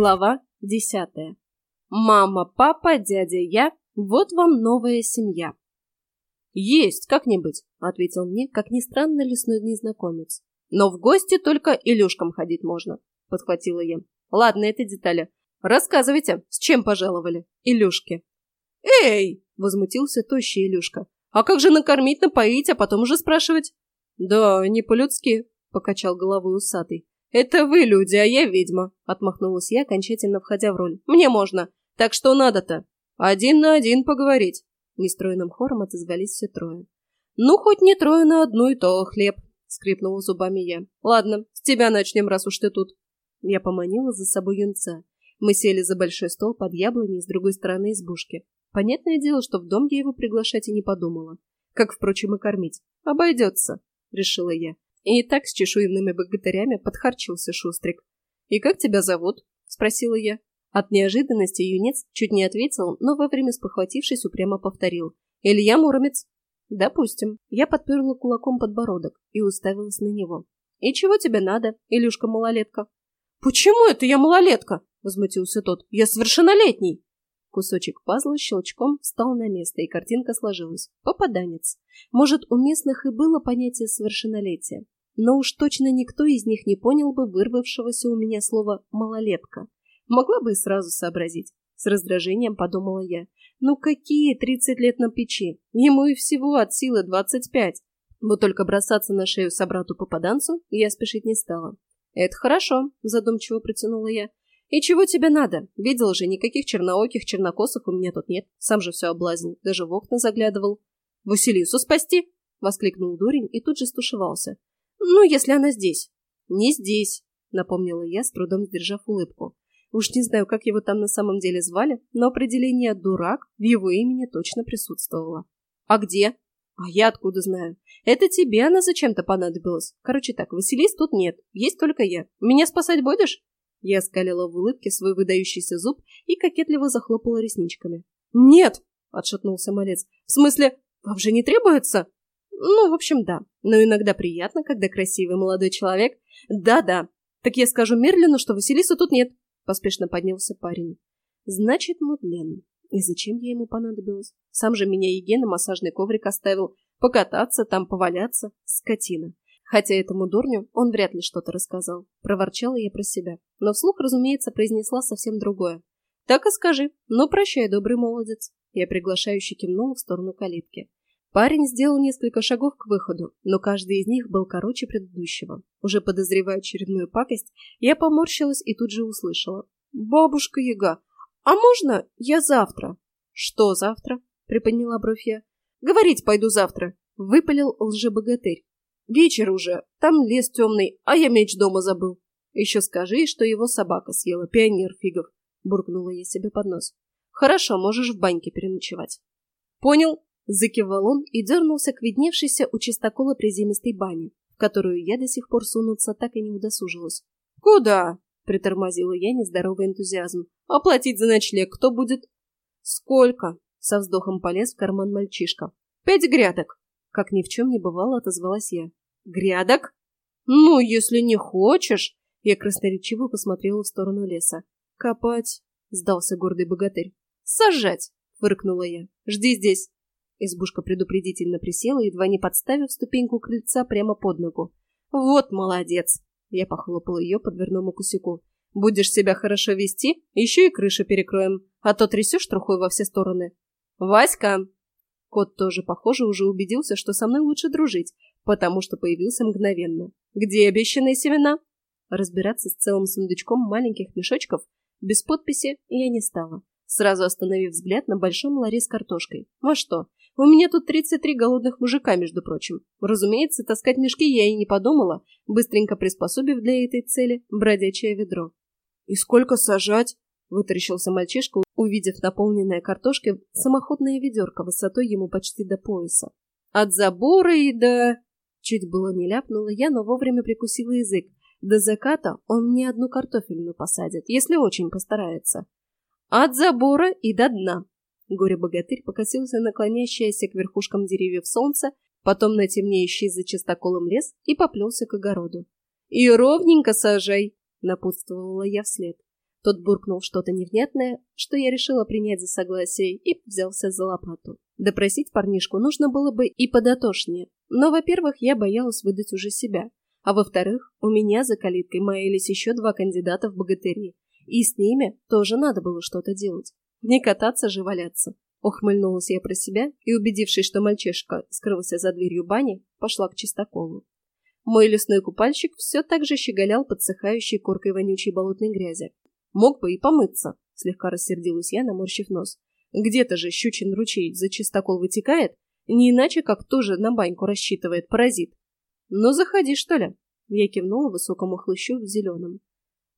Глава десятая. Мама, папа, дядя, я – вот вам новая семья. «Есть, как-нибудь», – ответил мне, как ни странно, лесной незнакомец. «Но в гости только Илюшкам ходить можно», – подхватила я. «Ладно, это детали. Рассказывайте, с чем пожаловали, Илюшки?» «Эй!» – возмутился тощий Илюшка. «А как же накормить, напоить, а потом уже спрашивать?» «Да, не по-людски», – покачал головой усатый. «Это вы люди, а я ведьма», — отмахнулась я, окончательно входя в роль. «Мне можно. Так что надо-то? Один на один поговорить». Нестроенным хором отозвались все трое. «Ну, хоть не трое на одну и то хлеб», — скрипнула зубами я. «Ладно, с тебя начнем, раз уж ты тут». Я поманила за собой юнца. Мы сели за большой стол под яблоней с другой стороны избушки. Понятное дело, что в дом я его приглашать и не подумала. Как, впрочем, и кормить. Обойдется, решила я. И так с чешуйными богатырями подхарчился Шустрик. «И как тебя зовут?» — спросила я. От неожиданности юнец чуть не ответил, но вовремя спохватившись, упрямо повторил. «Илья Муромец». «Допустим». Я подперла кулаком подбородок и уставилась на него. «И чего тебе надо, Илюшка-малолетка?» «Почему это я малолетка?» — возмутился тот. «Я совершеннолетний!» Кусочек пазла щелчком встал на место, и картинка сложилась. Попаданец. Может, у местных и было понятие совершеннолетия. Но уж точно никто из них не понял бы вырвавшегося у меня слова «малолетка». Могла бы и сразу сообразить. С раздражением подумала я. Ну какие тридцать лет на печи? Ему и всего от силы двадцать пять. Вот только бросаться на шею собрату-попаданцу я спешить не стала. «Это хорошо», — задумчиво протянула я. «И чего тебе надо? Видел же, никаких чернооких, чернокосых у меня тут нет. Сам же все облазил, даже в окна заглядывал». «Василису спасти?» — воскликнул дурень и тут же стушевался. «Ну, если она здесь». «Не здесь», — напомнила я, с трудом сдержав улыбку. Уж не знаю, как его там на самом деле звали, но определение «дурак» в его имени точно присутствовало. «А где?» «А я откуда знаю? Это тебе она зачем-то понадобилась. Короче так, Василис тут нет, есть только я. Меня спасать будешь?» Я скалила в улыбке свой выдающийся зуб и кокетливо захлопала ресничками. «Нет!» — отшатнулся малец. «В смысле, вам же не требуется?» «Ну, в общем, да. Но иногда приятно, когда красивый молодой человек...» «Да-да. Так я скажу Мерлину, что Василисы тут нет», — поспешно поднялся парень. «Значит, Мудлен. И зачем я ему понадобилась? Сам же меня Еге на массажный коврик оставил. Покататься, там поваляться. Скотина. Хотя этому дурню он вряд ли что-то рассказал. Проворчала я про себя. Но вслух, разумеется, произнесла совсем другое. «Так и скажи. Ну, прощай, добрый молодец». Я приглашающе кивнула в сторону калитки. Парень сделал несколько шагов к выходу, но каждый из них был короче предыдущего. Уже подозревая очередную пакость, я поморщилась и тут же услышала. «Бабушка Яга, а можно я завтра?» «Что завтра?» — приподняла бровь я. «Говорить пойду завтра», — выпалил лжебогатырь. Вечер уже, там лес темный, а я меч дома забыл. Еще скажи, что его собака съела, пионер фигов. Буркнула я себе под нос. Хорошо, можешь в баньке переночевать. Понял? Закивал он и дернулся к видневшейся у чистокола приземистой бане, в которую я до сих пор сунуться так и не удосужилась. Куда? Притормозила я нездоровый энтузиазм. Оплатить за ночлег кто будет? Сколько? Со вздохом полез в карман мальчишка. Пять грядок. Как ни в чем не бывало, отозвалась я. Грядок? Ну, если не хочешь. Я красноречиво посмотрела в сторону леса. Копать, сдался гордый богатырь. Сажать, фыркнула я. Жди здесь. Избушка предупредительно присела, едва не подставив ступеньку крыльца прямо под ногу. Вот молодец. Я похлопала ее по дверному косяку. Будешь себя хорошо вести, еще и крышу перекроем, а то трясешь трухой во все стороны. Васька! Кот тоже, похоже, уже убедился, что со мной лучше дружить, потому что появился мгновенно. Где обещанные семена? Разбираться с целым сундучком маленьких мешочков без подписи я не стала, сразу остановив взгляд на большом ларе с картошкой. А что? У меня тут 33 голодных мужика, между прочим. Разумеется, таскать мешки я и не подумала, быстренько приспособив для этой цели бродячее ведро. «И сколько сажать?» — вытаращился мальчишка, увидев наполненное картошкой самоходное ведерко высотой ему почти до пояса. «От забора и до...» Чуть было не ляпнула я, но вовремя прикусила язык. До заката он мне одну картофельную посадит, если очень постарается. От забора и до дна. Горе-богатырь покосился на к верхушкам деревьев солнце, потом на темнеющий за чистоколом лес и поплелся к огороду. «И ровненько сажай!» — напутствовала я вслед. Тот буркнул что-то невнятное, что я решила принять за согласие, и взялся за лопату. Допросить парнишку нужно было бы и подотошнее, но, во-первых, я боялась выдать уже себя, а во-вторых, у меня за калиткой маялись еще два кандидата в богатыри, и с ними тоже надо было что-то делать. Не кататься же валяться. Ухмыльнулась я про себя и, убедившись, что мальчишка скрылся за дверью бани, пошла к чистоколу. Мой лесной купальщик все так же щеголял подсыхающей коркой вонючей болотной грязи. Мог бы и помыться, слегка рассердилась я, наморщив нос. Где-то же щучин ручей за чистокол вытекает, не иначе как тоже на баньку рассчитывает паразит. Ну, заходи, что ли? Я кивнула высокому хлыщу в зеленом.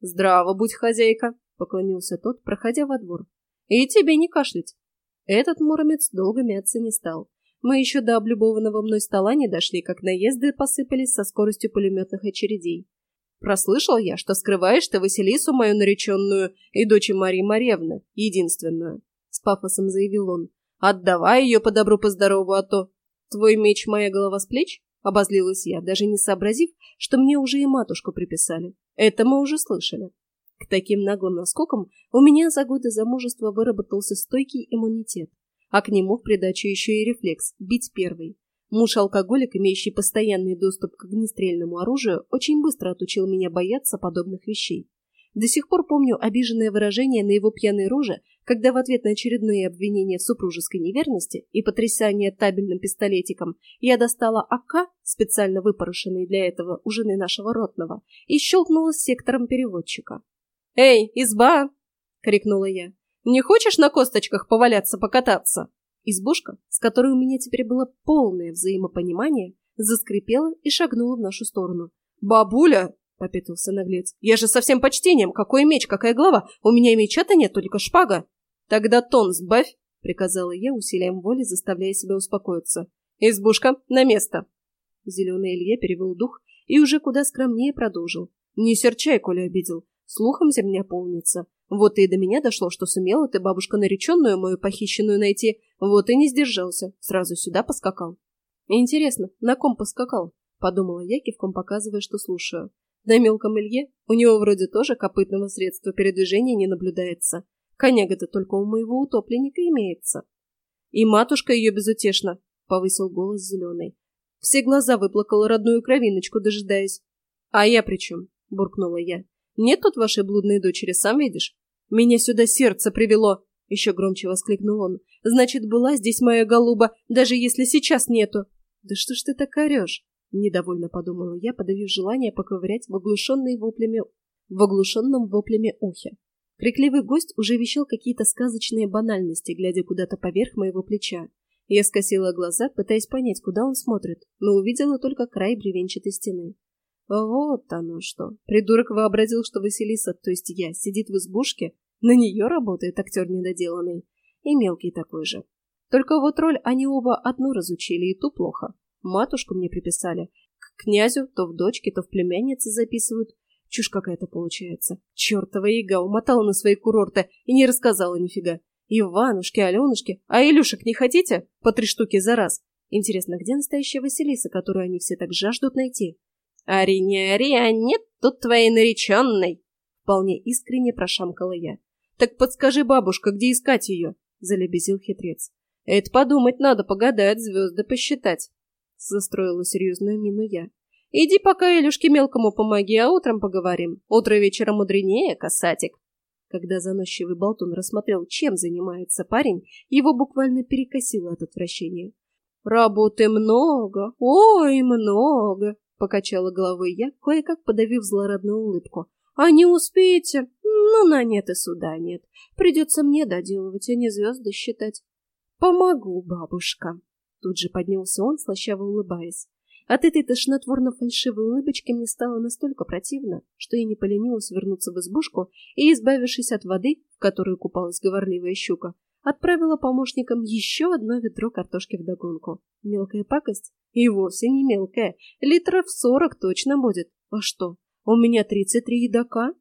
Здраво будь, хозяйка, поклонился тот, проходя во двор. И тебе не кашлять. Этот муромец долго мяться не стал. Мы еще до облюбованного мной стола не дошли, как наезды посыпались со скоростью пулеметных очередей. Прослышал я, что скрываешь ты Василису, мою нареченную, и дочь Марии Марьевны, единственную. С пафосом заявил он. Отдавай ее по добру, по здорову, а то... Твой меч, моя голова с плеч? Обозлилась я, даже не сообразив, что мне уже и матушку приписали. Это мы уже слышали. К таким наглым наскокам у меня за годы замужества выработался стойкий иммунитет, а к нему в придачу еще и рефлекс – бить первый. Муж-алкоголик, имеющий постоянный доступ к огнестрельному оружию, очень быстро отучил меня бояться подобных вещей. До сих пор помню обиженное выражение на его пьяной роже, когда в ответ на очередное обвинение в супружеской неверности и потрясание табельным пистолетиком я достала АК, специально выпорошенный для этого у жены нашего ротного, и щелкнула сектором переводчика. «Эй, изба!» — крикнула я. «Не хочешь на косточках поваляться, покататься?» Избушка, с которой у меня теперь было полное взаимопонимание, заскрипела и шагнула в нашу сторону. «Бабуля!» — попятился наглец. «Я же со всем почтением! Какой меч, какая глава! У меня меча-то нет, только шпага!» «Тогда тон сбавь!» — приказала я, усилием воли, заставляя себя успокоиться. «Избушка, на место!» Зеленый Илья перевел дух и уже куда скромнее продолжил. «Не серчай, коли обидел. Слухом земля полнится. Вот и до меня дошло, что сумела ты бабушка нареченную мою похищенную найти. Вот и не сдержался. Сразу сюда поскакал. Интересно, на ком поскакал? Подумала я, кивком показывая, что слушаю. На мелком Илье у него вроде тоже копытного средства передвижения не наблюдается. Коняга-то только у моего утопленника имеется. И матушка ее безутешно, повысил голос зеленый. Все глаза выплакала родную кровиночку, дожидаясь. А я при чем? буркнула я. Нет тут вашей блудной дочери, сам видишь? Меня сюда сердце привело!» Еще громче воскликнул он. «Значит, была здесь моя голуба, даже если сейчас нету!» «Да что ж ты так орешь?» Недовольно подумала я, подавив желание поковырять в оглушенной воплями... в оглушенном воплями ухе. Крикливый гость уже вещал какие-то сказочные банальности, глядя куда-то поверх моего плеча. Я скосила глаза, пытаясь понять, куда он смотрит, но увидела только край бревенчатой стены. Вот оно что. Придурок вообразил, что Василиса, то есть я, сидит в избушке, на нее работает актер недоделанный. И мелкий такой же. Только вот роль они оба одну разучили, и ту плохо. Матушку мне приписали. К князю то в дочке, то в племяннице записывают. Чушь какая-то получается. Чертова яга умотала на свои курорты и не рассказала нифига. Иванушки, Аленушки. А Илюшек не хотите? По три штуки за раз. Интересно, где настоящая Василиса, которую они все так жаждут найти? «Ари, не ари, а нет тут твоей нареченной!» Вполне искренне прошамкала я. «Так подскажи, бабушка, где искать ее?» Залебезил хитрец. «Это подумать надо, погадать, звезды посчитать!» Застроила серьезную мину я. «Иди пока Илюшке мелкому помоги, а утром поговорим. Утро вечера мудренее, касатик!» Когда заносчивый болтун рассмотрел, чем занимается парень, его буквально перекосило от отвращения. «Работы много, ой, много!» Покачала головой я, кое-как подавив злорадную улыбку. А не успеете? Ну, на нет и суда нет. Придется мне доделывать, а не звезды считать. Помогу, бабушка. Тут же поднялся он, слащаво улыбаясь. От этой тошнотворно-фальшивой улыбочки мне стало настолько противно, что я не поленилась вернуться в избушку и, избавившись от воды, в которой купалась говорливая щука, отправила помощникам еще одно ведро картошки вдогонку. Мелкая пакость? И вовсе не мелкая. Литров сорок точно будет. А что, у меня тридцать три едока?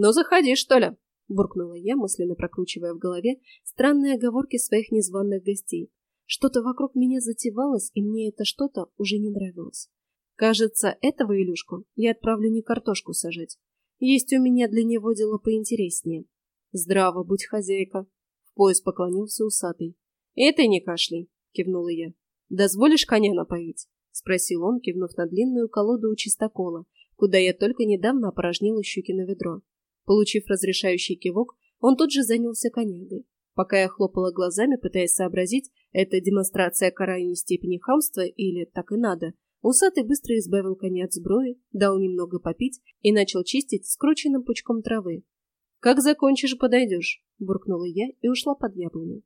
Ну, заходи, что ли, буркнула я, мысленно прокручивая в голове странные оговорки своих незваных гостей. Что-то вокруг меня затевалось, и мне это что-то уже не нравилось. Кажется, этого Илюшку я отправлю не картошку сажать. Есть у меня для него дело поинтереснее. Здраво будь, хозяйка. В пояс поклонился усатый. И не кашляй, кивнула я. Дозволишь коня напоить? Спросил он, кивнув на длинную колоду у чистокола, куда я только недавно опорожнила щуки на ведро. Получив разрешающий кивок, он тут же занялся конягой. Пока я хлопала глазами, пытаясь сообразить, это демонстрация крайней степени хамства или так и надо, усатый быстро избавил коня от сброи, дал немного попить и начал чистить скрученным пучком травы. «Как закончишь, подойдешь», — буркнула я и ушла под яблоню.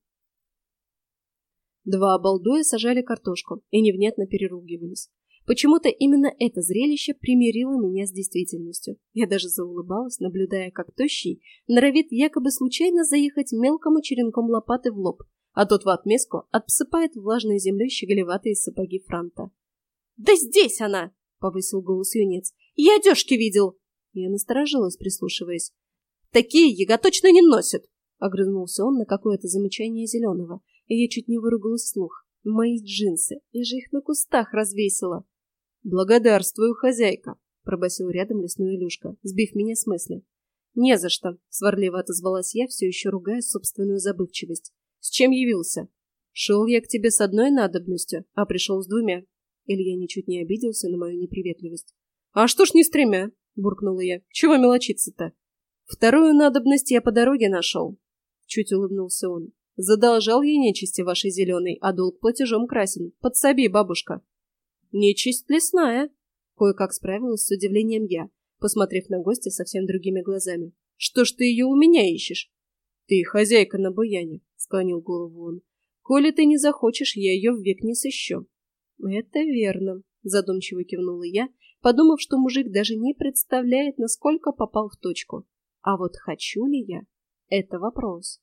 Два обалдуя сажали картошку и невнятно переругивались. Почему-то именно это зрелище примирило меня с действительностью. Я даже заулыбалась, наблюдая, как тощий норовит якобы случайно заехать мелкому черенком лопаты в лоб, а тот в отместку отсыпает влажной землей щеголеватые сапоги франта. «Да здесь она!» — повысил голос юнец. «Я одежки видел!» Я насторожилась, прислушиваясь. «Такие яга точно не носят!» — огрызнулся он на какое-то замечание зеленого, и я чуть не выругалась вслух. «Мои джинсы! Я же их на кустах развесила!» «Благодарствую, хозяйка!» — пробасил рядом лесной Илюшка, сбив меня с мысли. «Не за что!» — сварливо отозвалась я, все еще ругая собственную забывчивость. «С чем явился?» «Шел я к тебе с одной надобностью, а пришел с двумя». Илья ничуть не обиделся на мою неприветливость. «А что ж не с тремя?» — буркнула я. «Чего мелочиться-то?» «Вторую надобность я по дороге нашел», — чуть улыбнулся он. «Задолжал я нечисти вашей зеленой, а долг платежом красен. Подсоби, бабушка». «Нечисть лесная!» Кое-как справилась с удивлением я, посмотрев на гостя совсем другими глазами. «Что ж ты ее у меня ищешь?» «Ты хозяйка на буяне», — склонил голову он. «Коли ты не захочешь, я ее век не сыщу». «Это верно», — задумчиво кивнула я, подумав, что мужик даже не представляет, насколько попал в точку. А вот хочу ли я? Это вопрос.